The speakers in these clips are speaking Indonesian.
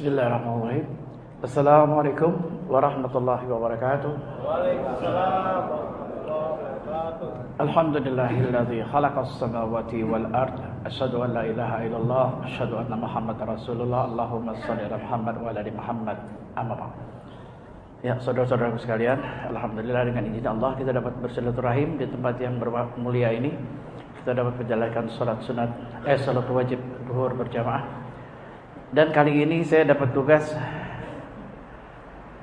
Bismillahirrahmanirrahim. Assalamualaikum warahmatullahi wabarakatuh. Waalaikumsalam Alhamdulillahilladzi khalaqas samawati wal ard. Asyhadu an la ilaha illallah, asyhadu anna Muhammadar Rasulullah. Allahumma shalli ala Muhammad wa ala Muhammad. Amma ba'd. Ya, saudara-saudaraku sekalian, alhamdulillah dengan izin Allah kita dapat bersilaturahim di tempat yang bermulia ini. Kita dapat menjalankan salat sunat eh salat wajib zuhur berjamaah. Dan kali ini saya dapat tugas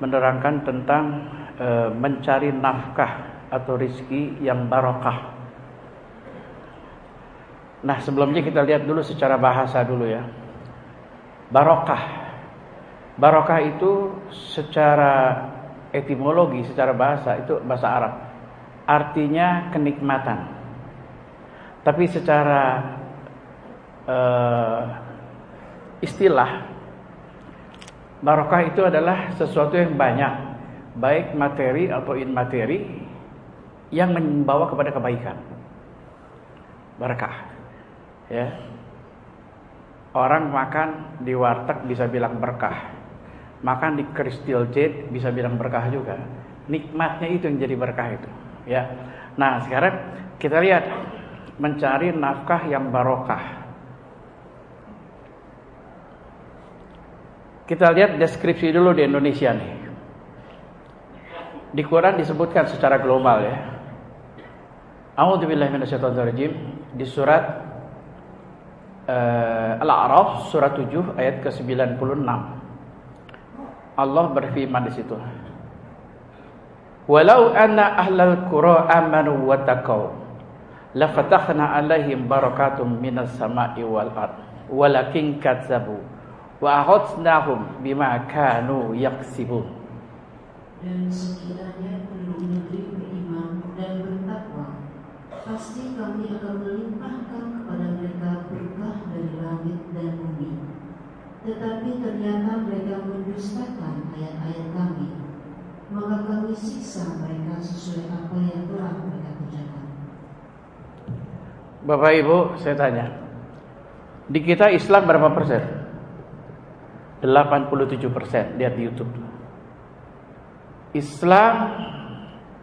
menerangkan tentang e, mencari nafkah atau rizki yang barokah. Nah sebelumnya kita lihat dulu secara bahasa dulu ya. Barokah. Barokah itu secara etimologi, secara bahasa itu bahasa Arab. Artinya kenikmatan. Tapi secara uh, istilah barokah itu adalah sesuatu yang banyak, baik materi atau materi yang membawa kepada kebaikan. Berkah. Ya. Orang makan di warteg bisa bilang berkah makan di Crystal Jet bisa bilang berkah juga. Nikmatnya itu yang jadi berkah itu, ya. Nah, sekarang kita lihat mencari nafkah yang barokah. Kita lihat deskripsi dulu di Indonesia nih. Di Quran disebutkan secara global ya. A'udzubillahi minasyaitonirrajim di surat uh, Al-A'raf surat 7 ayat ke-96. Allah berfirman di situ. Walau anna ahlal qura amanu wa taqaw la fatakhna alaihim barakatum minas sama'i wal ard walakin kadzabu wa akhadnahum bima kanu yaksibun. Dan sekiranya penduduk negeri beriman dan bertakwa, pasti kami akan melimpahkan kepada mereka berkah dari langit dan bumi. Tetapi ternyata mereka mendustakan ayat-ayat kami, maka kami siksa mereka sesuai apa yang telah mereka kerjakan. Bapak Ibu, saya tanya. Di kita Islam berapa persen? 87 persen. Lihat di Youtube. Islam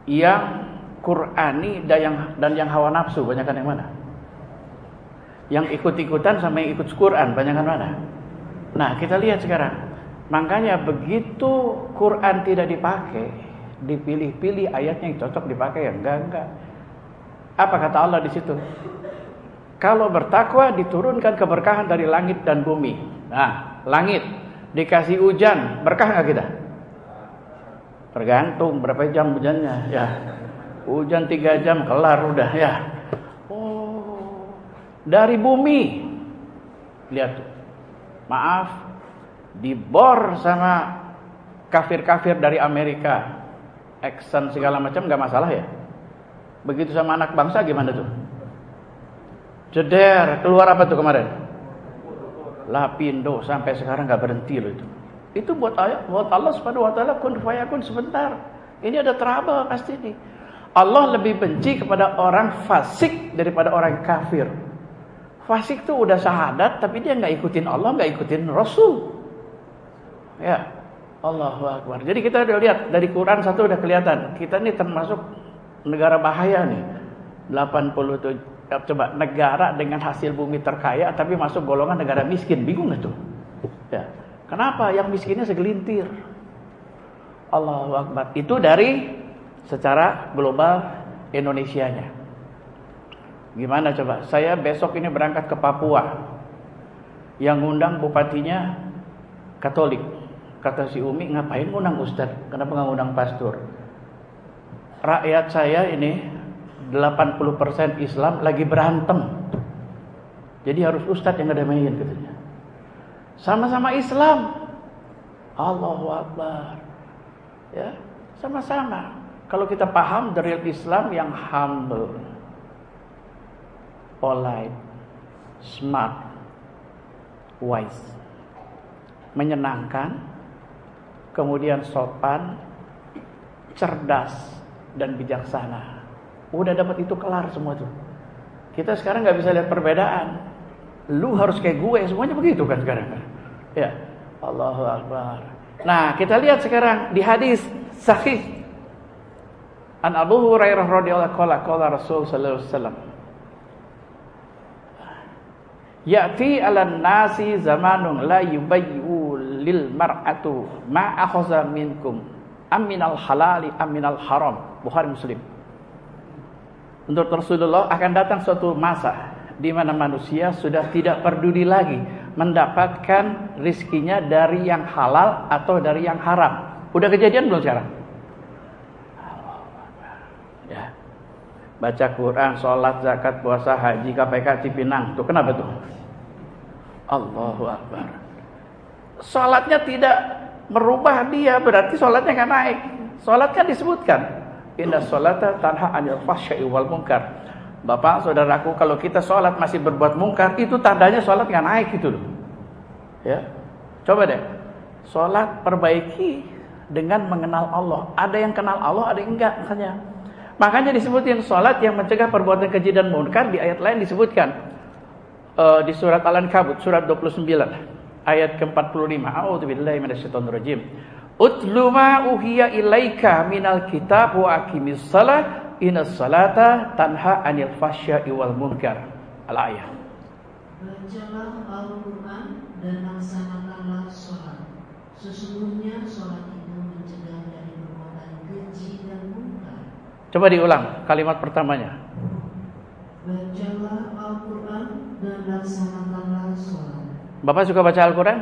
yang Qurani dan yang dan yang hawa nafsu banyakkan yang mana? Yang ikut-ikutan sama yang ikut Quran banyakkan mana? Nah, kita lihat sekarang. Makanya begitu Quran tidak dipakai, dipilih-pilih ayatnya yang cocok dipakai yang enggak enggak. Apa kata Allah di situ? Kalau bertakwa diturunkan keberkahan dari langit dan bumi. Nah, langit dikasih hujan, berkah nggak kita? Tergantung berapa jam hujannya, ya. Hujan tiga jam kelar udah ya. Oh, dari bumi. Lihat tuh. Maaf, dibor sama kafir-kafir dari Amerika. Exxon segala macam nggak masalah ya. Begitu sama anak bangsa gimana tuh? Jeder, keluar apa tuh kemarin? Lapindo sampai sekarang nggak berhenti loh itu. Itu buat ayat, buat Allah Subhanahu wa taala kun fayakun sebentar. Ini ada trouble pasti nih. Allah lebih benci kepada orang fasik daripada orang kafir. Fasik tuh udah syahadat tapi dia nggak ikutin Allah, nggak ikutin Rasul. Ya, Allahu Akbar. Jadi kita udah lihat dari Quran satu udah kelihatan. Kita ini termasuk negara bahaya nih. 87 coba negara dengan hasil bumi terkaya tapi masuk golongan negara miskin. Bingung nggak tuh? Ya. Kenapa? Yang miskinnya segelintir. Allahu Akbar. Itu dari secara global Indonesianya. Gimana coba? Saya besok ini berangkat ke Papua. Yang ngundang bupatinya Katolik. Kata si Umi ngapain ngundang Ustadz? Kenapa nggak ngundang pastor? Rakyat saya ini 80% Islam lagi berantem. Jadi harus ustadz yang ngedamain katanya. Sama-sama Islam. Allahu Akbar. Ya, sama-sama. Kalau kita paham dari Islam yang humble, polite, smart, wise, menyenangkan, kemudian sopan, cerdas dan bijaksana. Udah dapat itu kelar semua tuh. Kita sekarang nggak bisa lihat perbedaan. Lu harus kayak gue, semuanya begitu kan sekarang. Ya. Allahu Akbar. Nah, kita lihat sekarang di hadis sahih An Abu Hurairah radhiyallahu anhu qala Rasul sallallahu alaihi wasallam Ya'ti 'alan nasi zamanun la yubayyu lil mar'atu ma akhadha minkum aminal halali aminal haram Bukhari Muslim Untuk Rasulullah akan datang suatu masa di mana manusia sudah tidak peduli lagi mendapatkan rizkinya dari yang halal atau dari yang haram. Udah kejadian belum sekarang? Ya. Baca Quran, sholat, zakat, puasa, haji, KPK, Cipinang. Tuh kenapa tuh? Allahu Akbar. Sholatnya tidak merubah dia, berarti sholatnya nggak naik. Sholat kan disebutkan. Indah sholata tanha anil fahsyai wal munkar. Bapak, saudaraku, kalau kita sholat masih berbuat mungkar, itu tandanya sholat nggak naik gitu loh. Ya, coba deh, sholat perbaiki dengan mengenal Allah. Ada yang kenal Allah, ada yang enggak, makanya. Makanya disebutin sholat yang mencegah perbuatan keji dan mungkar di ayat lain disebutkan uh, di surat Al-Ankabut surat 29 ayat ke-45. A'udzubillahi minasyaitonirrajim. Utlu ma uhiya ilaika minal kitab wa aqimis salat Inna salata tanha anil fasya wal munkar. Al-ayah. Bacalah Al-Quran dan laksanakanlah sholat. Sesungguhnya sholat itu mencegah dari perbuatan keji dan munkar. Coba diulang kalimat pertamanya. Bacalah Al-Quran dan laksanakanlah sholat. Bapak suka baca Al-Quran?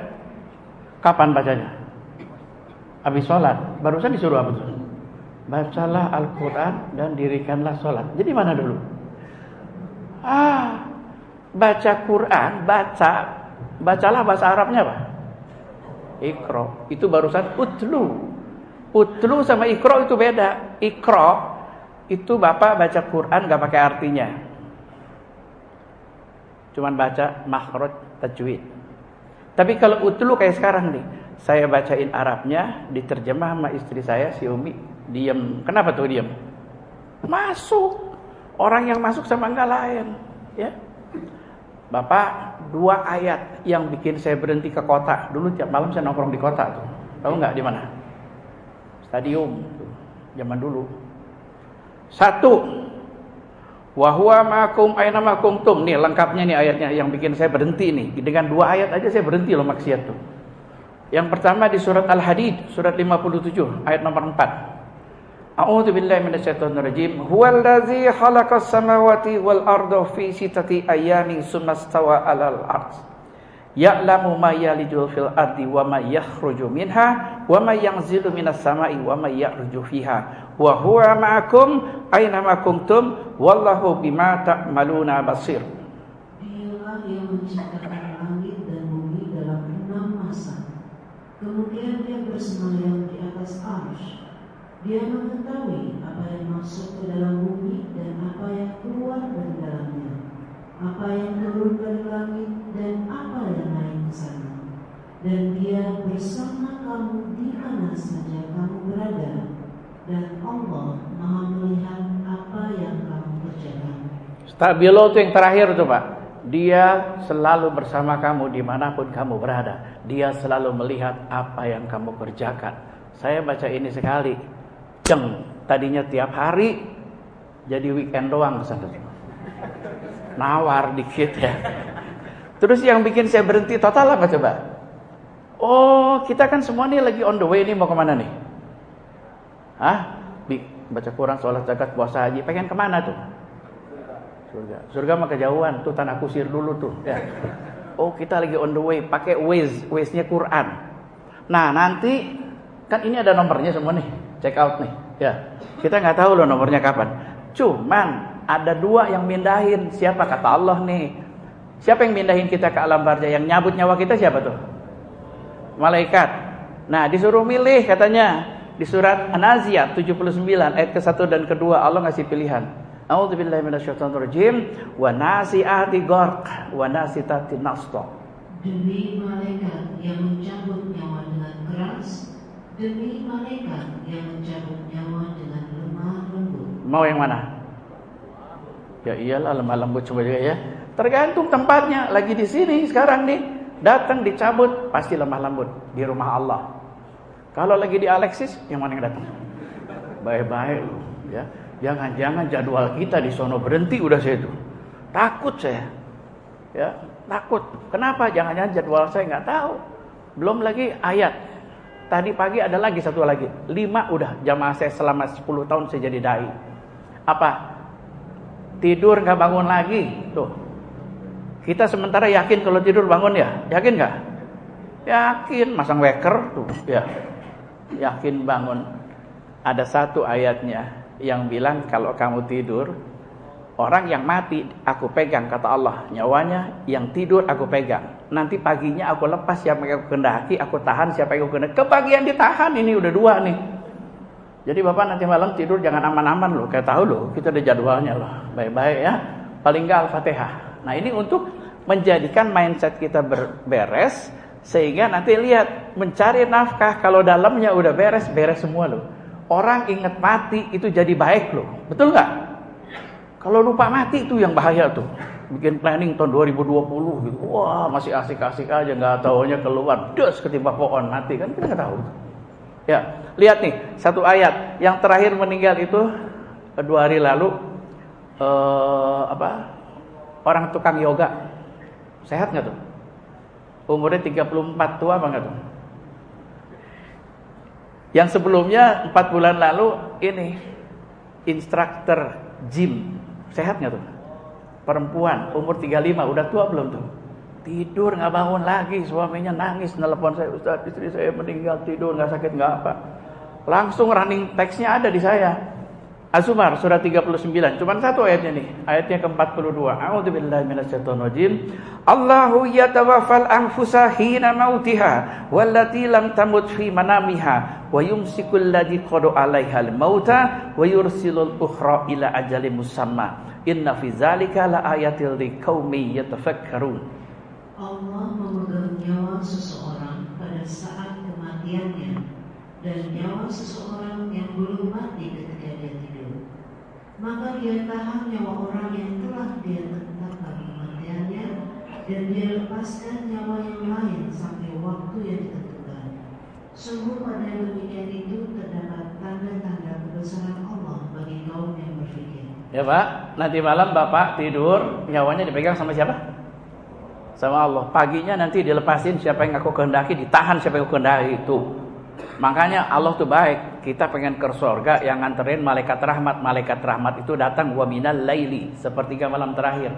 Kapan bacanya? Habis sholat. Barusan disuruh apa tuh? bacalah Al-Quran dan dirikanlah sholat. Jadi mana dulu? Ah, baca Quran, baca, bacalah bahasa Arabnya apa? Ikro. Itu barusan utlu. Utlu sama ikro itu beda. Ikro itu bapak baca Quran gak pakai artinya. Cuman baca makhraj tajwid. Tapi kalau utlu kayak sekarang nih, saya bacain Arabnya, diterjemah sama istri saya si Umi, Diam. Kenapa tuh diam? Masuk. Orang yang masuk sama enggak lain, ya. Bapak, dua ayat yang bikin saya berhenti ke kota. Dulu tiap malam saya nongkrong di kota tuh. Tahu nggak di mana? Stadium tuh. Zaman dulu. Satu. Wahwa makum aina makum tum. Nih lengkapnya nih ayatnya yang bikin saya berhenti nih. Dengan dua ayat aja saya berhenti loh maksiat tuh. Yang pertama di surat Al-Hadid, surat 57 ayat nomor 4. A'udzu billahi minasyaitonir rajim. Huwallazi khalaqas samawati wal arda fi sittati ayamin tsumma stawa 'alal 'arsy. Ya'lamu ma yalijul fil ardi wa ma yakhruju minha wa ma yanzilu minas sama'i wa ma ya'ruju fiha wa huwa ma'akum aina ma kuntum wallahu bima ta'maluna basir. Dialah yang menciptakan langit dan bumi dalam enam masa. Kemudian dia bersemayam di atas arsh dia mengetahui apa yang masuk ke dalam bumi dan apa yang keluar dari dalamnya, apa yang turun dari langit dan apa yang naik ke sana. Dan dia bersama kamu di mana saja kamu berada, dan Allah maha melihat apa yang kamu kerjakan. Stabilo itu yang terakhir tuh Pak. Dia selalu bersama kamu di mana pun kamu berada. Dia selalu melihat apa yang kamu kerjakan. Saya baca ini sekali Ceng, tadinya tiap hari jadi weekend doang ke sana. Nawar dikit ya. Terus yang bikin saya berhenti total apa coba? Oh, kita kan semua nih lagi on the way nih mau ke mana nih? Hah? Baca Quran, sholat, zakat, puasa, haji. Pengen ke mana tuh? Surga. Surga mah kejauhan. Tuh tanah kusir dulu tuh. Ya. Oh, kita lagi on the way. Pakai Waze. Waze-nya Quran. Nah, nanti kan ini ada nomornya semua nih check out nih. Ya, kita nggak tahu loh nomornya kapan. Cuman ada dua yang mindahin. Siapa kata Allah nih? Siapa yang mindahin kita ke alam barja? Yang nyabut nyawa kita siapa tuh? Malaikat. Nah, disuruh milih katanya di surat An-Naziat 79 ayat ke-1 dan kedua Allah ngasih pilihan. A'udzubillahi minasyaitonirrajim wa nasi'ati gharq wa nasitati nasta. Demi malaikat yang mencabut nyawa dengan keras demi malaikat yang mencabut nyawa dengan lemah lembut. Mau yang mana? Ya iyalah lemah lembut coba juga ya. Tergantung tempatnya. Lagi di sini sekarang nih Datang dicabut pasti lemah lembut di rumah Allah. Kalau lagi di Alexis yang mana yang datang? Baik-baik ya. Jangan-jangan jadwal kita di sono berhenti udah saya itu. Takut saya. Ya, takut. Kenapa? Jangan-jangan jadwal saya nggak tahu. Belum lagi ayat. Tadi pagi ada lagi satu lagi. Lima udah jamaah saya selama 10 tahun saya jadi dai. Apa? Tidur nggak bangun lagi. Tuh. Kita sementara yakin kalau tidur bangun ya? Yakin nggak? Yakin. Masang weker tuh. Ya. Yakin bangun. Ada satu ayatnya yang bilang kalau kamu tidur orang yang mati aku pegang kata Allah nyawanya yang tidur aku pegang nanti paginya aku lepas siapa yang aku kendaki aku tahan siapa yang aku kendaki kebagian ditahan ini udah dua nih. Jadi bapak nanti malam tidur jangan aman-aman loh. Kayak tahu loh kita ada jadwalnya loh. Baik-baik ya. Paling enggak al-fatihah. Nah ini untuk menjadikan mindset kita beres sehingga nanti lihat mencari nafkah kalau dalamnya udah beres beres semua loh. Orang ingat mati itu jadi baik loh. Betul nggak? Kalau lupa mati itu yang bahaya tuh. Bikin planning tahun 2020 gitu. Wah, masih asik-asik aja nggak taunya keluar dos ketimpa pohon mati kan kita nggak tahu. Ya, lihat nih satu ayat yang terakhir meninggal itu dua hari lalu eh, apa? Orang tukang yoga. Sehat nggak tuh? Umurnya 34 tua apa nggak tuh? Yang sebelumnya empat bulan lalu ini instruktur gym sehat nggak tuh? Perempuan umur 35 udah tua belum tuh? Tidur nggak bangun lagi suaminya nangis nelpon saya Ustaz istri saya meninggal tidur nggak sakit nggak apa. Langsung running textnya ada di saya. Az-Zumar surah 39. Cuman satu ayatnya nih. Ayatnya ke-42. A'udzubillahi minasyaitonirrajim. Allahu yatawaffal anfusa hina mautiha wallati lam tamut fi manamiha wa yumsikul ladzi qada 'alaiha al-mauta wa yursilul ukhra ila ajalin musamma. Inna fi dzalika la ayatil liqaumin yatafakkarun. Allah memegang nyawa seseorang pada saat kematiannya dan nyawa seseorang yang belum mati ketika maka dia tahan nyawa orang yang telah dia tetapkan kematiannya dan dia lepaskan nyawa yang lain sampai waktu yang ditentukan. Sungguh pada demikian itu terdapat tanda-tanda kebesaran Allah bagi kaum yang berpikir. Ya Pak, nanti malam Bapak tidur, nyawanya dipegang sama siapa? Sama Allah. Paginya nanti dilepasin siapa yang aku kehendaki, ditahan siapa yang aku kehendaki itu. Makanya Allah tuh baik. Kita pengen ke surga yang nganterin malaikat rahmat. Malaikat rahmat itu datang wa minal laili, sepertiga malam terakhir.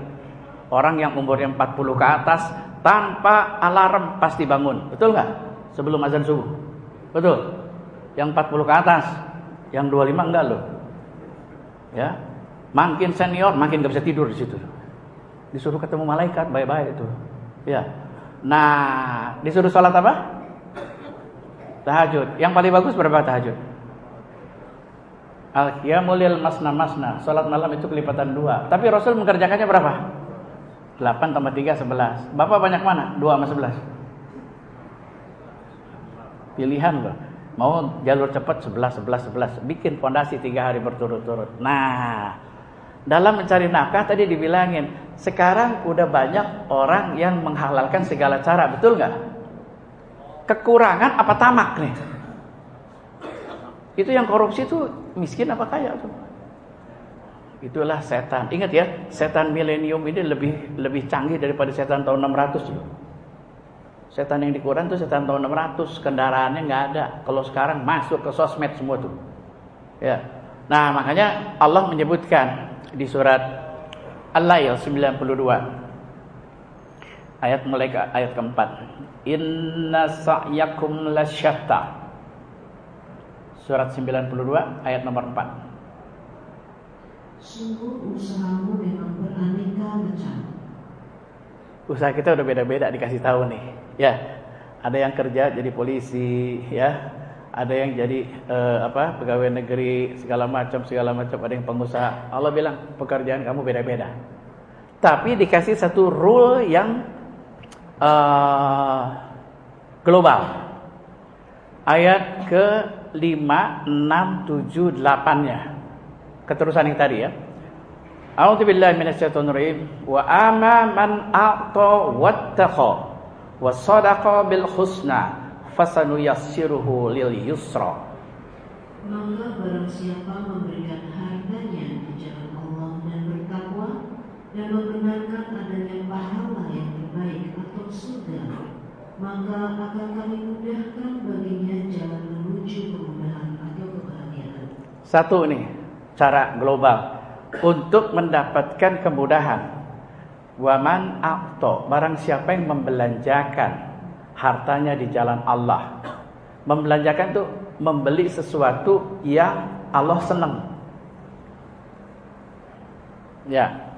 Orang yang umurnya 40 ke atas tanpa alarm pasti bangun. Betul nggak? Sebelum azan subuh. Betul. Yang 40 ke atas, yang 25 enggak loh. Ya. Makin senior makin gak bisa tidur di situ. Disuruh ketemu malaikat baik-baik itu. Ya. Nah, disuruh sholat apa? Tahajud. Yang paling bagus berapa tahajud? Al-qiyamul masna masna. Salat malam itu kelipatan dua. Tapi Rasul mengerjakannya berapa? 8 tambah 3 11. Bapak banyak mana? 2 sama 11. Pilihan loh. Mau jalur cepat 11 11 11. Bikin fondasi 3 hari berturut-turut. Nah, dalam mencari nafkah tadi dibilangin, sekarang udah banyak orang yang menghalalkan segala cara, betul nggak? Kekurangan apa tamak nih? Itu yang korupsi itu miskin apa kaya tuh? Itulah setan. Ingat ya, setan milenium ini lebih lebih canggih daripada setan tahun 600 loh. Setan yang di Quran tuh setan tahun 600, kendaraannya nggak ada. Kalau sekarang masuk ke sosmed semua tuh. Ya. Nah, makanya Allah menyebutkan di surat Al-Lail 92 ayat mulai ke ayat keempat Inna sa'yakum lasyatta. Surat 92 ayat nomor 4. Sungguh usahamu memang beraneka macam. Usaha kita udah beda-beda dikasih tahu nih. Ya, ada yang kerja jadi polisi, ya. Ada yang jadi uh, apa? pegawai negeri segala macam segala macam, ada yang pengusaha. Allah bilang pekerjaan kamu beda-beda. Tapi dikasih satu rule yang uh, global. Ayat ke 5, 6, 7, 8-nya. Keterusan yang tadi ya. A'udzu billahi minasyaitonir rajim. Wa amma man a'ta wattaqa wa sadaqa bil husna fasanuyassiruhu lil yusra. Maka barang siapa memberikan hartanya di jalan Allah dan bertakwa dan membenarkan adanya pahala yang terbaik surga, maka akan kami mudahkan baginya jalan menuju kemudahan atau kebahagiaan. Satu nih cara global untuk mendapatkan kemudahan. Waman akto barang siapa yang membelanjakan hartanya di jalan Allah. Membelanjakan itu membeli sesuatu yang Allah senang. Ya.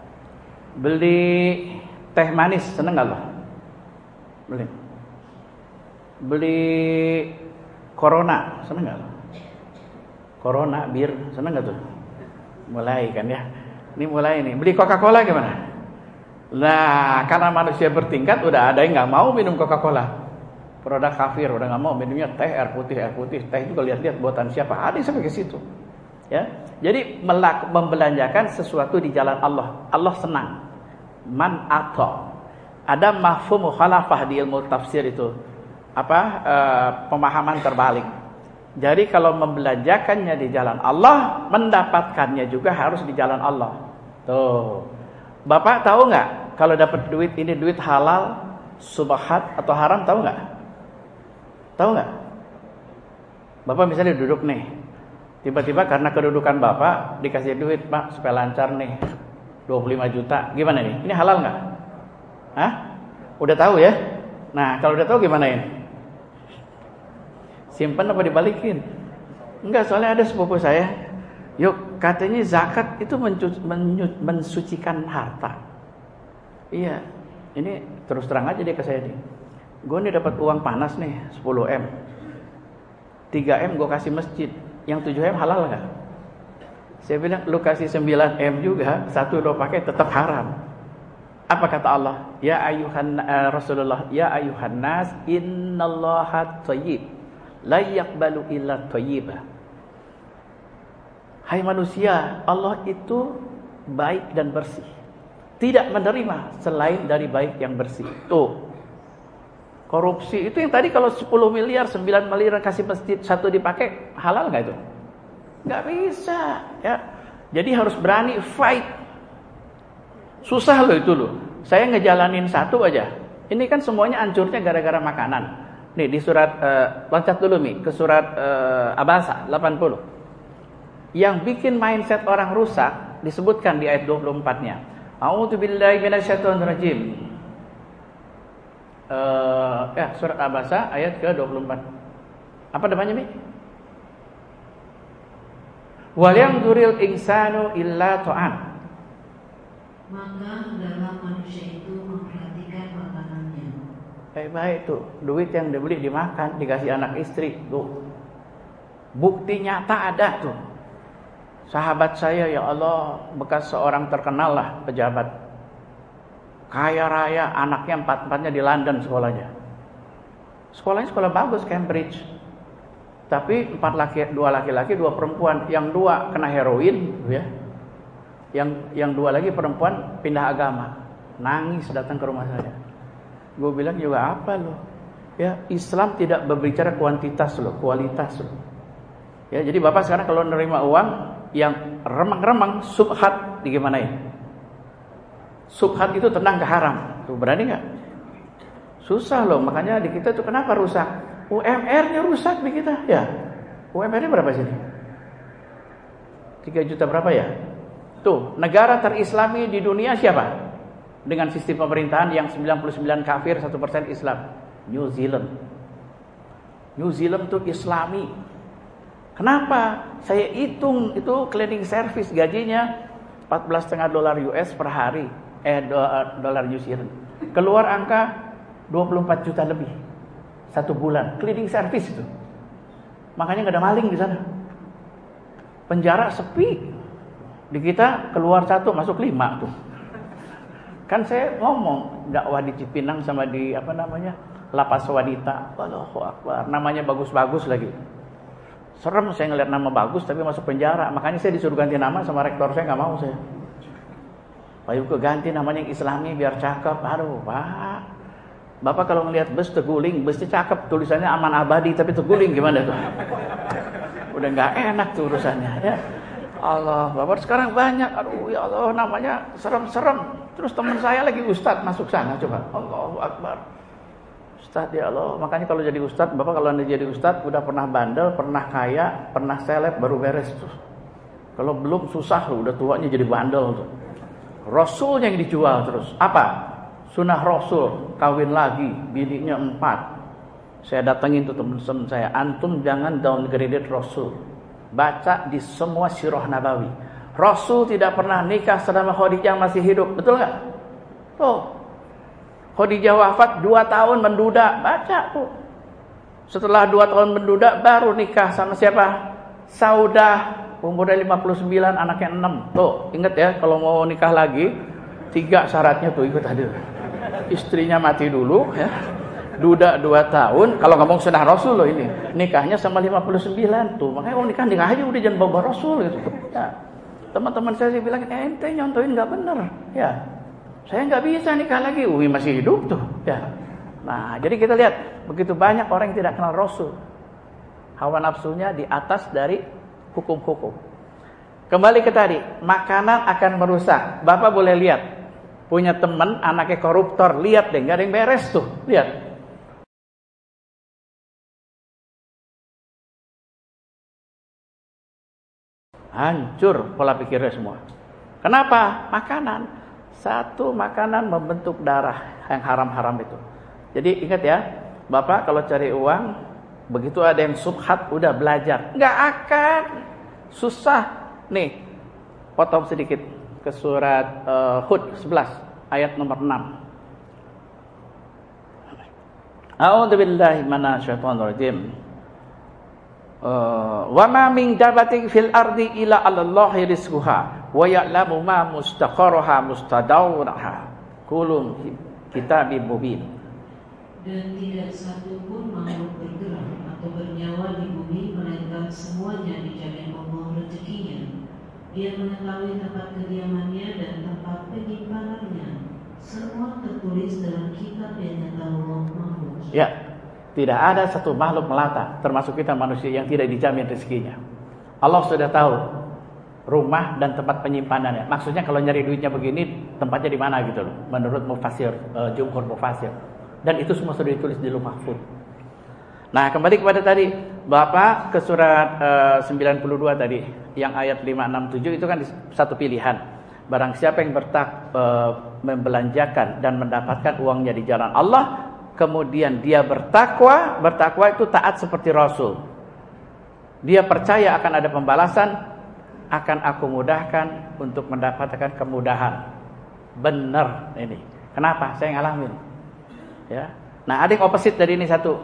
Beli teh manis senang Allah? Beli. Beli corona senang nggak Corona bir senang nggak tuh? Mulai kan ya. Ini mulai nih. Beli Coca-Cola gimana? Nah, karena manusia bertingkat udah ada yang nggak mau minum Coca-Cola. Produk kafir udah nggak mau minumnya teh air putih air putih. Teh juga lihat-lihat buatan siapa. Ada sampai ke situ. Ya. Jadi melak, membelanjakan sesuatu di jalan Allah. Allah senang. Man atau ada mafhum mukhalafah di ilmu tafsir itu. Apa? E, pemahaman terbalik. Jadi kalau membelanjakannya di jalan Allah, mendapatkannya juga harus di jalan Allah. Tuh. Bapak tahu nggak kalau dapat duit ini duit halal, subhat atau haram tahu nggak? Tahu nggak? Bapak misalnya duduk nih, tiba-tiba karena kedudukan bapak dikasih duit pak supaya lancar nih, 25 juta, gimana nih? Ini halal nggak? Hah? Udah tahu ya? Nah kalau udah tahu gimana ini? Simpan apa dibalikin? Enggak, soalnya ada sepupu saya. Yuk, katanya zakat itu mensucikan harta. Iya, ini terus terang aja dia ke saya nih. Gue nih dapat uang panas nih, 10 m. 3 m gue kasih masjid. Yang 7 m halal nggak? Saya bilang, lu kasih 9 m juga, satu lo pakai tetap haram. Apa kata Allah? Ya ayuhan uh, Rasulullah, ya ayuhan nas, innallaha thayyib la yaqbalu illa thayyiba. Hai manusia, Allah itu baik dan bersih. Tidak menerima selain dari baik yang bersih. Tuh. Korupsi itu yang tadi kalau 10 miliar, 9 miliar kasih masjid satu dipakai halal nggak itu? Nggak bisa, ya. Jadi harus berani fight. Susah loh itu loh. Saya ngejalanin satu aja. Ini kan semuanya hancurnya gara-gara makanan. Nih di surat uh, loncat dulu Mi ke surat uh, Abasa 80. Yang bikin mindset orang rusak disebutkan di ayat 24-nya. A'udzubillahi minasyaitonir rajim. Uh, ya surat Abasa ayat ke-24. Apa namanya Mi? Wal yang duril insanu illa ta'am. Maka dalam manusia itu Baik-baik tuh, duit yang dibeli dimakan, dikasih anak istri, tuh. Bukti nyata ada tuh. Sahabat saya ya Allah, bekas seorang terkenal lah pejabat. Kaya raya, anaknya empat-empatnya di London sekolahnya. Sekolahnya sekolah bagus, Cambridge. Tapi empat laki, dua laki-laki, dua perempuan. Yang dua kena heroin, ya. Yang yang dua lagi perempuan pindah agama. Nangis datang ke rumah saya Gue bilang juga apa loh? Ya, Islam tidak berbicara kuantitas loh, kualitas loh. Ya, jadi Bapak sekarang kalau nerima uang yang remang-remang subhat digimanain? Subhat itu tentang ke haram. Tuh berani nggak? Susah loh, makanya di kita tuh kenapa rusak? UMR-nya rusak di kita, ya. UMR-nya berapa sih? 3 juta berapa ya? Tuh, negara terislami di dunia siapa? dengan sistem pemerintahan yang 99 kafir, 1% Islam. New Zealand. New Zealand itu Islami. Kenapa? Saya hitung itu cleaning service gajinya 14,5 dolar US per hari. Eh dolar New Zealand. Keluar angka 24 juta lebih satu bulan cleaning service itu. Makanya nggak ada maling di sana. Penjara sepi. Di kita keluar satu masuk lima tuh. Kan saya ngomong dakwah di Cipinang sama di apa namanya? Lapas Wanita. Allahu Akbar. Namanya bagus-bagus lagi. Serem saya ngeliat nama bagus tapi masuk penjara. Makanya saya disuruh ganti nama sama rektor saya nggak mau saya. Pak Yuke ganti namanya yang Islami biar cakep. Aduh, Pak. Bapak kalau ngelihat bus terguling, busnya cakep, tulisannya aman abadi tapi terguling gimana tuh? Udah nggak enak tuh urusannya ya. Allah, Bapak sekarang banyak, aduh ya Allah namanya serem-serem. Terus teman saya lagi ustadz masuk sana coba. Allahu Akbar. Ustadz ya Allah, makanya kalau jadi ustadz, Bapak kalau anda jadi ustadz udah pernah bandel, pernah kaya, pernah seleb baru beres tuh. Kalau belum susah loh, udah tuanya jadi bandel tuh. Rasul yang dijual terus. Apa? Sunnah Rasul, kawin lagi, bininya empat. Saya datangin tuh teman-teman saya, antum jangan downgrade Rasul. Baca di semua sirah Nabawi. Rasul tidak pernah nikah selama Khadijah masih hidup, betul nggak? Tuh, Khadijah wafat dua tahun menduda, baca tuh. Setelah dua tahun menduda baru nikah sama siapa? Saudah, umurnya 59, anaknya 6. Tuh, ingat ya kalau mau nikah lagi, tiga syaratnya tuh ikut hadir istrinya mati dulu ya duda dua tahun kalau ngomong sunnah rasul loh ini. Nikahnya sama 59 tuh. Makanya kalau nikah nikah aja udah jangan bawa rasul gitu. Ya. Teman-teman saya sih bilang eh, ente nyontoin nggak bener. Ya. Saya nggak bisa nikah lagi. Ui masih hidup tuh. Ya. Nah jadi kita lihat begitu banyak orang yang tidak kenal rasul hawa nafsunya di atas dari hukum-hukum. Kembali ke tadi makanan akan merusak. Bapak boleh lihat punya teman anaknya koruptor lihat deh nggak ada yang beres tuh. Lihat hancur pola pikirnya semua. Kenapa? Makanan. Satu makanan membentuk darah yang haram-haram itu. Jadi ingat ya bapak kalau cari uang begitu ada yang subhat udah belajar. Nggak akan. Susah. Nih potong sedikit ke surat uh, Hud 11 ayat nomor 6. A'udzu billahi minasyaitonir rajim. Uh, wa ma min dabatin fil ardi illa 'alallahi rizquha wa ya'lamu ma mustaqarraha mustadawraha. Kulum kitabim mubin. Dan tidak satu pun makhluk bergerak atau bernyawa di bumi melainkan semuanya dijamin Allah rezekinya dia mengetahui tempat kediamannya dan tempat penyimpanannya. Semua tertulis dalam kitab yang nyata Allah mahfuz. Ya, tidak ada satu makhluk melata, termasuk kita manusia yang tidak dijamin rezekinya. Allah sudah tahu rumah dan tempat penyimpanannya. Maksudnya kalau nyari duitnya begini, tempatnya di mana gitu loh. Menurut mufasir, uh, jumhur mufasir. Dan itu semua sudah ditulis di Mahfuz. Nah, kembali kepada tadi Bapak ke surat uh, 92 tadi yang ayat 567 itu kan satu pilihan. Barang siapa yang bertak uh, membelanjakan dan mendapatkan uangnya di jalan Allah, kemudian dia bertakwa, bertakwa itu taat seperti Rasul. Dia percaya akan ada pembalasan, akan aku mudahkan untuk mendapatkan kemudahan. Benar ini. Kenapa? Saya ngalamin. Ya. Nah, ada yang opposite dari ini satu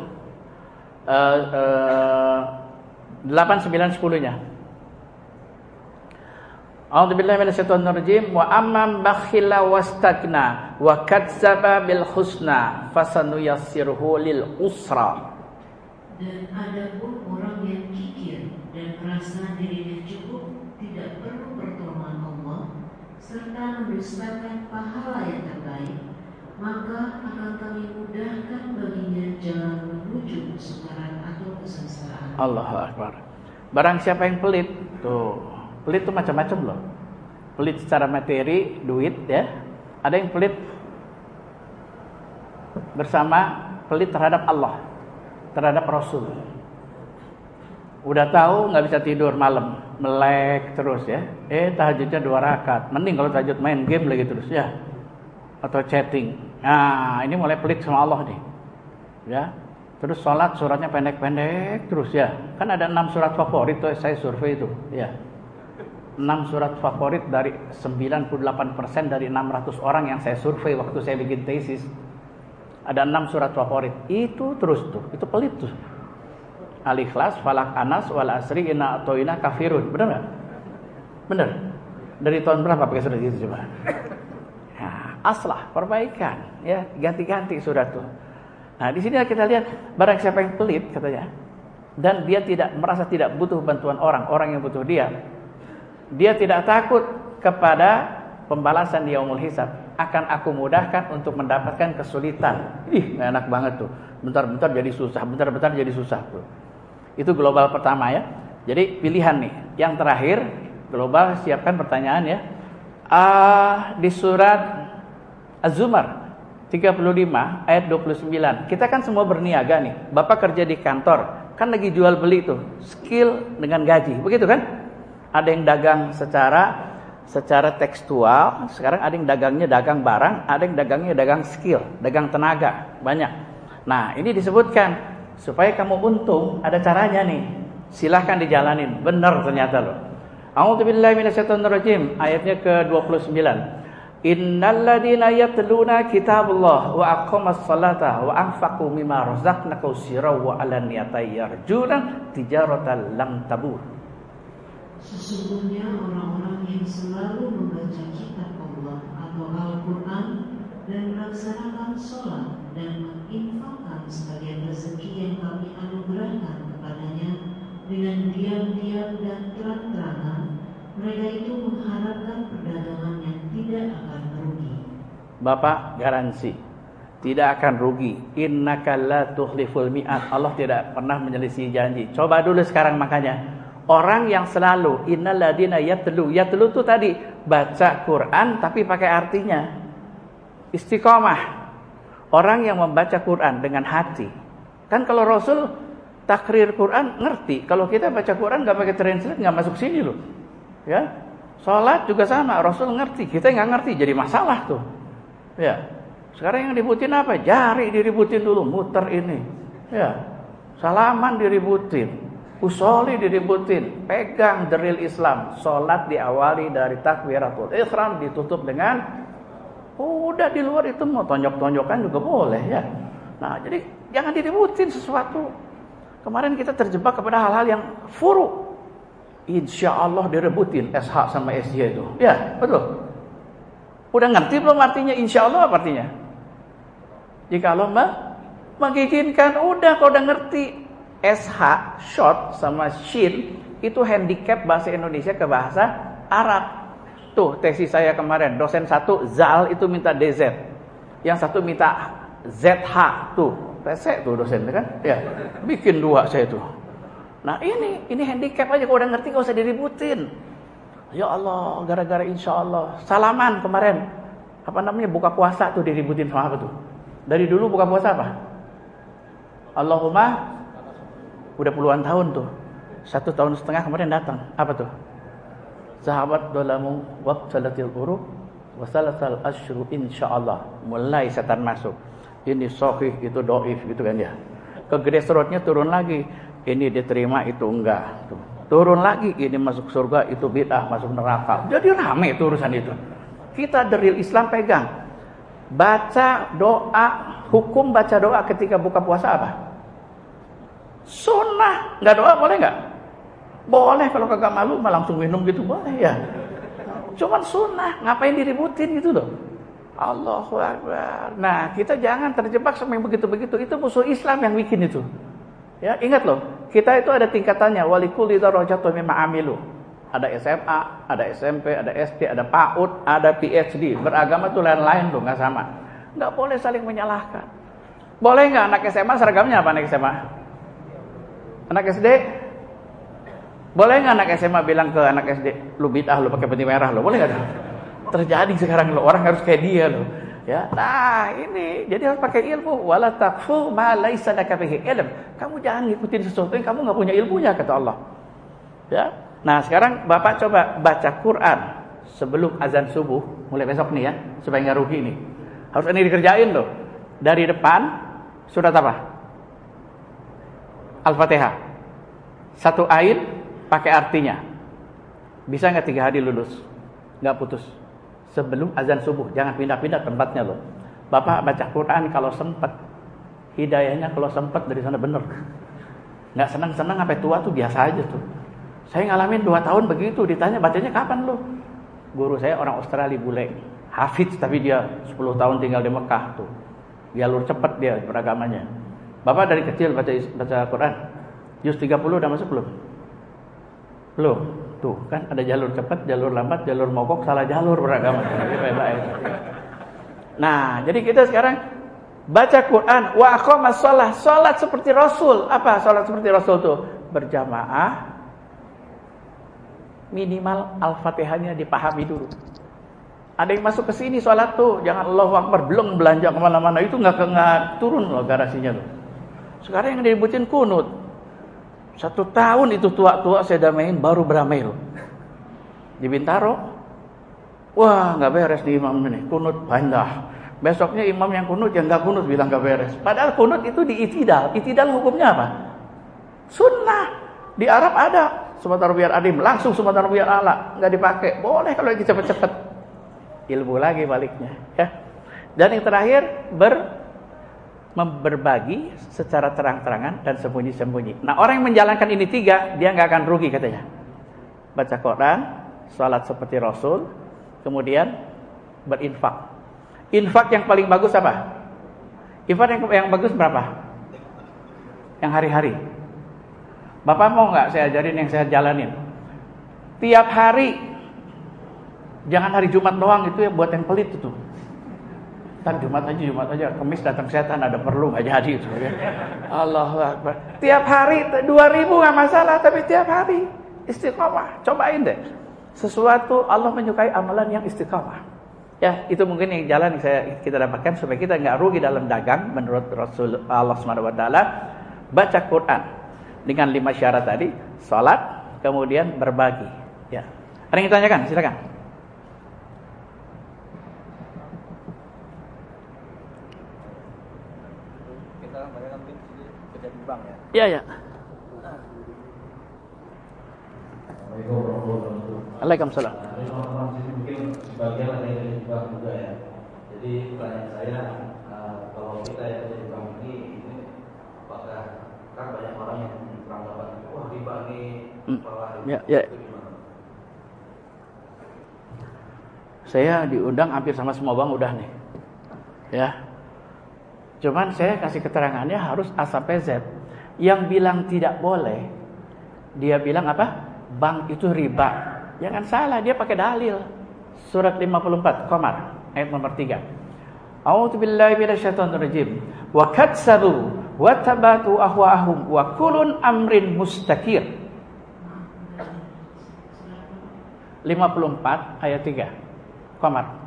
delapan sembilan sepuluhnya. A'udzubillahi minasyaitonir rajim wa amman bakhila wastagna wa kadzdzaba bil husna fasanuyassirhu lil usra. Dan ada pun orang yang kikir dan merasa dirinya cukup tidak perlu pertolongan Allah serta mendustakan pahala yang terbaik maka akan kami mudahkan baginya jalan menuju kesukaran atau kesengsaraan. Allahu Akbar. Barang siapa yang pelit, tuh pelit itu macam-macam loh. Pelit secara materi, duit ya. Ada yang pelit bersama pelit terhadap Allah, terhadap Rasul. Udah tahu nggak bisa tidur malam, melek terus ya. Eh tahajudnya dua rakaat. Mending kalau tahajud main game lagi terus ya. Atau chatting. Nah, ini mulai pelit sama Allah nih. Ya. Terus sholat suratnya pendek-pendek terus ya. Kan ada enam surat favorit tuh saya survei itu. Ya. Enam surat favorit dari 98% dari 600 orang yang saya survei waktu saya bikin tesis. Ada enam surat favorit. Itu terus tuh. Itu pelit tuh. Al-Ikhlas, Falak Anas, Wal Asri, Inna Atoina, Kafirun. Bener gak? Bener. Dari tahun berapa pakai surat itu coba? aslah, perbaikan, ya, ganti-ganti surat itu. Nah, di sini kita lihat barang siapa yang pelit katanya dan dia tidak merasa tidak butuh bantuan orang, orang yang butuh dia. Dia tidak takut kepada pembalasan di yaumul hisab. akan aku mudahkan untuk mendapatkan kesulitan. Ih, enak banget tuh. Bentar-bentar jadi susah, bentar-bentar jadi susah tuh. Itu global pertama ya. Jadi pilihan nih. Yang terakhir, global siapkan pertanyaan ya. Uh, di surat Az-Zumar 35 ayat 29. Kita kan semua berniaga nih. Bapak kerja di kantor, kan lagi jual beli tuh, skill dengan gaji. Begitu kan? Ada yang dagang secara secara tekstual, sekarang ada yang dagangnya dagang barang, ada yang dagangnya dagang skill, dagang tenaga, banyak. Nah, ini disebutkan supaya kamu untung, ada caranya nih. Silahkan dijalanin. Benar ternyata loh. A'udzubillahi minasyaitonirrajim. Ayatnya ke-29. Innalladzina yatluna kitabullah wa aqamas salata wa anfaqu mimma razaqnahum sirran wa alaniyatan yarjuna tijaratan lam tabur. Sesungguhnya orang-orang yang selalu membaca kitab Allah atau Al-Quran dan melaksanakan sholat dan menginfakkan sebagian rezeki yang kami anugerahkan kepadanya dengan diam-diam dan terang-terangan, mereka itu mengharapkan perdagangan yang tidak akan merugi. Bapak garansi tidak akan rugi. Innaka la tuhliful mi'at. Allah tidak pernah menyelisih janji. Coba dulu sekarang makanya Orang yang selalu innaladina yatlu. Yatlu itu tadi baca Quran tapi pakai artinya. Istiqomah. Orang yang membaca Quran dengan hati. Kan kalau Rasul takrir Quran ngerti. Kalau kita baca Quran nggak pakai translate nggak masuk sini loh. Ya. Salat juga sama. Rasul ngerti. Kita nggak ngerti jadi masalah tuh. Ya. Sekarang yang dibutin apa? Jari diributin dulu, muter ini. Ya. Salaman diributin. Usoli diributin, pegang deril Islam. Sholat diawali dari takbiratul ihram ditutup dengan udah di luar itu mau tonjok-tonjokan juga boleh ya. Nah, jadi jangan diributin sesuatu. Kemarin kita terjebak kepada hal-hal yang furu. Insya Allah direbutin SH sama SJ itu. Ya, betul. Udah ngerti belum artinya insya Allah apa artinya? Jika Allah mengizinkan, udah kau udah ngerti. SH short sama shin itu handicap bahasa Indonesia ke bahasa Arab. Tuh tesis saya kemarin dosen satu Zal itu minta DZ, yang satu minta ZH tuh pesek tuh dosen kan? Ya bikin dua saya tuh. Nah ini ini handicap aja kalau udah ngerti gak usah diributin. Ya Allah gara-gara insya Allah salaman kemarin apa namanya buka puasa tuh diributin sama apa tuh? Dari dulu buka puasa apa? Allahumma Udah puluhan tahun tuh. Satu tahun setengah kemarin datang. Apa tuh? Sahabat dolamu wabtalatil urub wasalasal asyru insyaallah. Mulai setan masuk. Ini sahih itu doif gitu kan ya. Ke grassrootsnya turun lagi. Ini diterima itu enggak. Tuh. Turun lagi ini masuk surga itu bid'ah masuk neraka. Jadi rame itu urusan itu. Kita dari Islam pegang. Baca doa, hukum baca doa ketika buka puasa apa? Sunnah. Nggak doa boleh nggak? Boleh kalau kagak malu mah langsung minum gitu boleh ya. Cuman sunnah. Ngapain diributin gitu loh. Allahu Akbar. Nah kita jangan terjebak sama yang begitu-begitu. Itu musuh Islam yang bikin itu. Ya ingat loh. Kita itu ada tingkatannya. Walikul darajatu mimma amilu. Ada SMA, ada SMP, ada SD, ada PAUD, ada PhD. Beragama tuh lain-lain tuh, nggak sama. Nggak boleh saling menyalahkan. Boleh nggak anak SMA seragamnya apa anak SMA? Anak SD boleh nggak anak SMA bilang ke anak SD, lu bid'ah, lu pakai peti merah, lo boleh nggak? Terjadi sekarang lo orang harus kayak dia lo. Ya, nah ini jadi harus pakai ilmu. Wala takfu ma laisa laka bihi ilm. Kamu jangan ngikutin sesuatu yang kamu nggak punya ilmunya kata Allah. Ya. Nah, sekarang Bapak coba baca Quran sebelum azan subuh, mulai besok nih ya, supaya nggak rugi nih. Harus ini dikerjain loh. Dari depan surat apa? Al-Fatihah. Satu ayat pakai artinya. Bisa nggak tiga hari lulus? Nggak putus. Sebelum azan subuh, jangan pindah-pindah tempatnya loh. Bapak baca Quran kalau sempat. Hidayahnya kalau sempat dari sana bener. Nggak senang-senang sampai tua tuh biasa aja tuh. Saya ngalamin dua tahun begitu, ditanya bacanya kapan lo? Guru saya orang Australia bule, Hafiz tapi dia 10 tahun tinggal di Mekah tuh. Jalur cepat dia beragamanya. Bapak dari kecil baca baca Quran. Juz 30 udah masuk belum? Belum. Tuh, kan ada jalur cepat, jalur lambat, jalur mogok, salah jalur beragama. Nah, jadi kita sekarang baca Quran, wa aqamas shalah, salat seperti Rasul. Apa salat seperti Rasul tuh? Berjamaah minimal Al-Fatihahnya dipahami dulu. Ada yang masuk ke sini sholat tuh, jangan Allah Akbar belum belanja ke mana-mana itu nggak nggak turun loh garasinya tuh. Sekarang yang dibutuhin kunut. Satu tahun itu tua-tua saya damain baru beramai loh. Di Bintaro, wah nggak beres di imam ini, kunut bandah. Besoknya imam yang kunut yang nggak kunut bilang nggak beres. Padahal kunut itu di itidal. Itidal hukumnya apa? Sunnah. Di Arab ada sebentar biar adim, langsung sebentar biar ala, nggak dipakai. Boleh kalau lagi cepet-cepet ilmu lagi baliknya ya dan yang terakhir ber berbagi secara terang-terangan dan sembunyi-sembunyi. Nah orang yang menjalankan ini tiga, dia nggak akan rugi katanya. Baca Quran, salat seperti Rasul, kemudian berinfak. Infak yang paling bagus apa? Infak yang, yang bagus berapa? Yang hari-hari. Bapak mau nggak saya ajarin yang saya jalanin? Tiap hari Jangan hari Jumat doang itu ya buat yang pelit itu. Tan Jumat aja, Jumat aja. Kemis datang setan ada perlu nggak jadi itu. Ya. Allah Akbar. Tiap hari dua ribu nggak masalah, tapi tiap hari istiqomah. Cobain deh. Sesuatu Allah menyukai amalan yang istiqomah. Ya, itu mungkin yang jalan yang saya kita dapatkan supaya kita nggak rugi dalam dagang menurut Rasul Allah taala. Baca Quran dengan lima syarat tadi, salat, kemudian berbagi. Ya. Ada yang ditanyakan? Silakan. Iya, ya. Waalaikumsalam. Mungkin sebagian ada yang di bank juga ya. Jadi pertanyaan saya, kalau kita yang ada di bank ini, ini apakah kan banyak orang yang beranggapan, wah riba ini malah ya, ya. Saya diundang hampir sama semua bank udah nih. Ya. Cuman saya kasih keterangannya harus A sampai Z. Yang bilang tidak boleh, dia bilang apa? Bank itu riba. Jangan salah, dia pakai dalil. Surat 54, Qamar, ayat nomor 3. A'udzu billahi minasyaitonir rajim. Wa katsabu wa tabatu ahwaahum wa kulun amrin mustakir. 54 ayat 3. Qamar.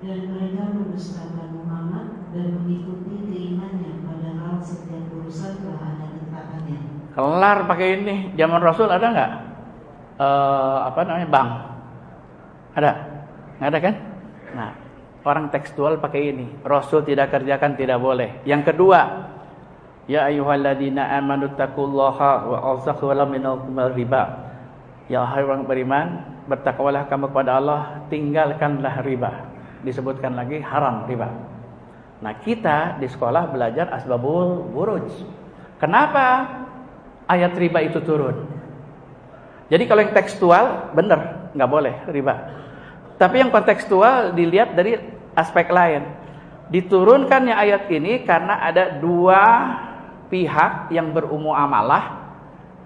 Dan mereka mendustakan Muhammad dan mengikuti keimannya padahal setiap urusan telah ada ketetapannya. Kelar pakai ini. Zaman Rasul ada nggak? Uh, apa namanya bang? Ada? Nggak ada kan? Nah, orang tekstual pakai ini. Rasul tidak kerjakan tidak boleh. Yang kedua, Ya ayyuhalladzina amanu taqullaha wa azzaku minal riba. Ya hai orang beriman, bertakwalah kamu kepada Allah, tinggalkanlah riba disebutkan lagi haram riba. Nah kita di sekolah belajar asbabul buruj. Kenapa ayat riba itu turun? Jadi kalau yang tekstual benar nggak boleh riba. Tapi yang kontekstual dilihat dari aspek lain. Diturunkannya ayat ini karena ada dua pihak yang berumum amalah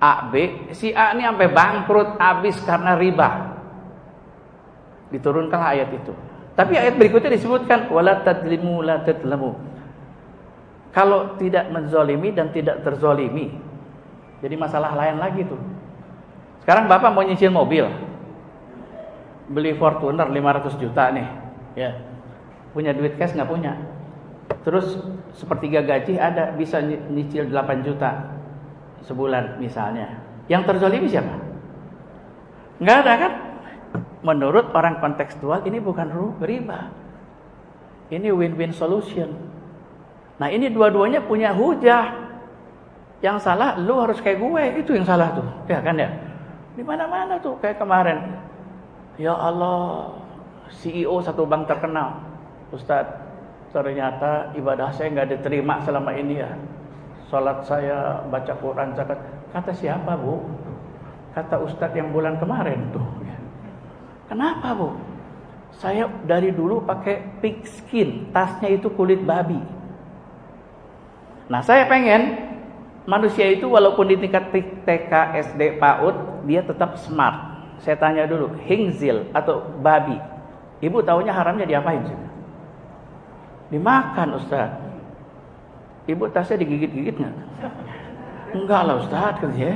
A B. Si A ini sampai bangkrut habis karena riba. Diturunkanlah ayat itu. Tapi ayat berikutnya disebutkan wala tadlimu la tadlamu. Kalau tidak menzolimi dan tidak terzolimi. Jadi masalah lain lagi tuh. Sekarang Bapak mau nyicil mobil. Beli Fortuner 500 juta nih. Ya. Punya duit cash nggak punya. Terus sepertiga gaji ada bisa nyicil 8 juta sebulan misalnya. Yang terzolimi siapa? Nggak ada kan? Menurut orang kontekstual ini bukan riba. Ini win-win solution. Nah ini dua-duanya punya hujah. Yang salah lu harus kayak gue, itu yang salah tuh. Ya kan ya? Di mana-mana tuh kayak kemarin. Ya Allah, CEO satu bank terkenal. Ustadz, ternyata ibadah saya nggak diterima selama ini ya. Salat saya, baca Quran, zakat. Kata siapa bu? Kata Ustadz yang bulan kemarin tuh. Kenapa bu? Saya dari dulu pakai pig skin, tasnya itu kulit babi. Nah saya pengen manusia itu walaupun di tingkat TK, SD, PAUD, dia tetap smart. Saya tanya dulu, hingzil atau babi. Ibu tahunya haramnya diapain sih? Dimakan Ustaz. Ibu tasnya digigit-gigit nggak? Enggak lah Ustaz, ya.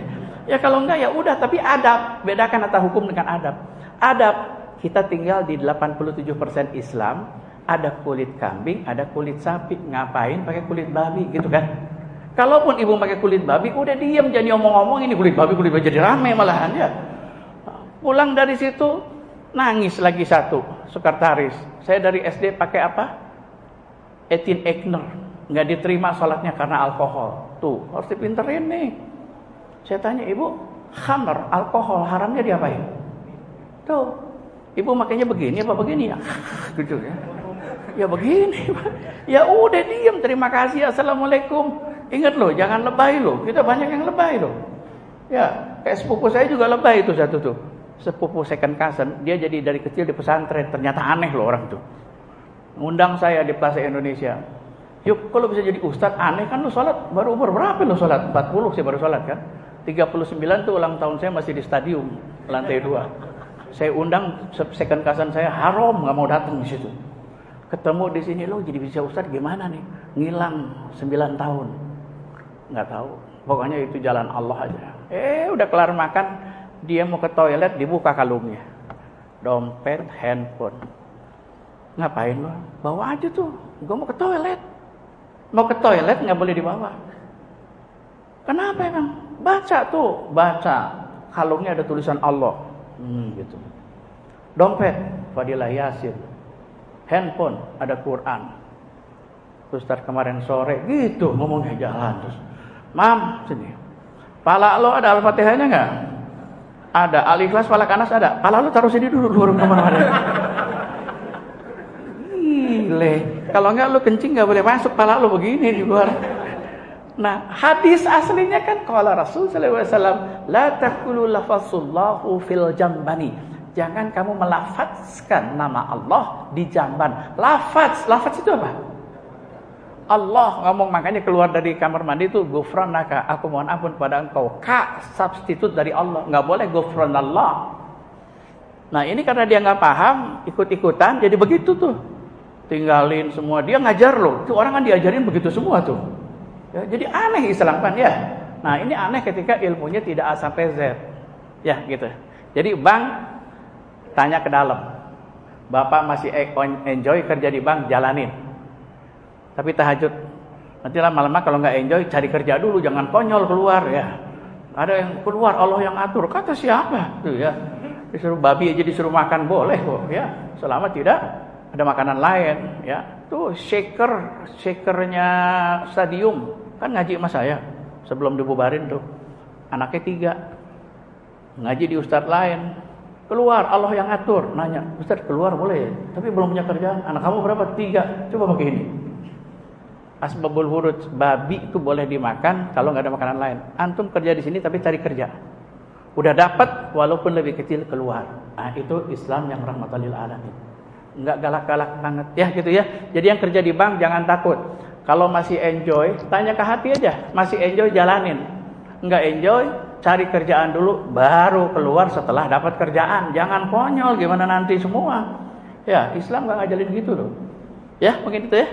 Ya kalau enggak ya udah, tapi adab. Bedakan antara hukum dengan adab. Adab, kita tinggal di 87% Islam, ada kulit kambing, ada kulit sapi. Ngapain pakai kulit babi gitu kan? Kalaupun ibu pakai kulit babi, udah diam jadi omong-omong ini kulit babi, kulit babi jadi rame malahan ya. Pulang dari situ nangis lagi satu sekretaris. Saya dari SD pakai apa? Etin Ekner. Nggak diterima sholatnya karena alkohol. Tuh harus dipinterin nih. Saya tanya ibu, khamr, alkohol haramnya diapain? Tuh, ibu makanya begini apa begini ya? Gitu ya. Ya begini. Ya udah diam. Terima kasih. Assalamualaikum. Ingat loh, jangan lebay loh. Kita banyak yang lebay loh. Ya, kayak sepupu saya juga lebay itu satu tuh sepupu second cousin, dia jadi dari kecil di pesantren, ternyata aneh loh orang tuh. Ngundang saya di Plaza Indonesia. Yuk, kalau bisa jadi ustad aneh kan lu sholat, baru umur berapa lu sholat? 40 sih baru sholat kan? 39 tuh ulang tahun saya masih di stadium, lantai 2. Saya undang second cousin saya, haram nggak mau datang di situ. Ketemu di sini lo jadi bisa ustad gimana nih? Ngilang 9 tahun. Nggak tahu. Pokoknya itu jalan Allah aja. Eh, udah kelar makan, dia mau ke toilet dibuka kalungnya. Dompet, handphone. Ngapain lo? Bawa aja tuh. Gue mau ke toilet. Mau ke toilet nggak boleh dibawa. Kenapa emang? Baca tuh, baca. Kalungnya ada tulisan Allah. Hmm, gitu. Dompet, Fadilah Yasin. Handphone, ada Quran. Ustaz kemarin sore, gitu ngomongnya jalan terus. Mam, sini. Pala lo ada Al-Fatihahnya nggak? Ada. Al-Ikhlas Falak Anas ada. Kalau lu taruh sini dulu baru ke mana-mana. Gile. Kalau enggak lu kencing enggak boleh masuk pala lu begini di luar. Nah, hadis aslinya kan kalau Rasul sallallahu alaihi wasallam, la taqulu lafazullahu fil jambani. Jangan kamu melafazkan nama Allah di jamban. Lafaz, lafaz itu apa? Allah ngomong makanya keluar dari kamar mandi itu naka aku mohon ampun pada engkau. Ka substitut dari Allah. Nggak boleh Allah. Nah ini karena dia nggak paham ikut-ikutan jadi begitu tuh. Tinggalin semua. Dia ngajar loh. Tuh orang kan diajarin begitu semua tuh ya, jadi aneh Islam kan ya nah ini aneh ketika ilmunya tidak A sampai Z ya gitu jadi bang tanya ke dalam bapak masih enjoy kerja di bank jalanin tapi tahajud. Nanti lama-lama kalau nggak enjoy cari kerja dulu, jangan konyol keluar ya. Ada yang keluar Allah yang atur. Kata siapa? Tuh ya. Disuruh babi aja disuruh makan boleh kok ya. Selama tidak ada makanan lain ya. Tuh shaker, shakernya stadium kan ngaji sama saya sebelum dibubarin tuh. Anaknya tiga. Ngaji di ustadz lain. Keluar Allah yang atur. Nanya, Ustadz keluar boleh Tapi belum punya kerjaan. Anak kamu berapa? Tiga. Coba pakai ini asbabul huruf babi itu boleh dimakan kalau nggak ada makanan lain. Antum kerja di sini tapi cari kerja. Udah dapat walaupun lebih kecil keluar. Nah, itu Islam yang rahmatul alamin. Enggak galak-galak banget ya gitu ya. Jadi yang kerja di bank jangan takut. Kalau masih enjoy, tanya ke hati aja. Masih enjoy jalanin. Enggak enjoy, cari kerjaan dulu baru keluar setelah dapat kerjaan. Jangan konyol gimana nanti semua. Ya, Islam nggak ngajarin gitu loh. Ya, mungkin itu ya.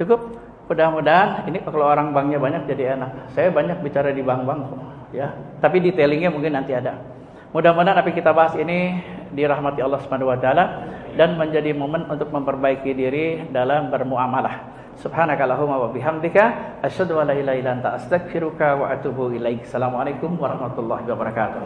Cukup. Mudah-mudahan ini kalau orang banknya banyak jadi enak. Saya banyak bicara di bank-bank ya. Tapi detailingnya mungkin nanti ada. Mudah-mudahan apa kita bahas ini dirahmati Allah Subhanahu wa taala dan menjadi momen untuk memperbaiki diri dalam bermuamalah. Subhanakallahumma wa bihamdika asyhadu an la ilaha illa anta astaghfiruka wa atubu ilaik. Assalamualaikum warahmatullahi wabarakatuh.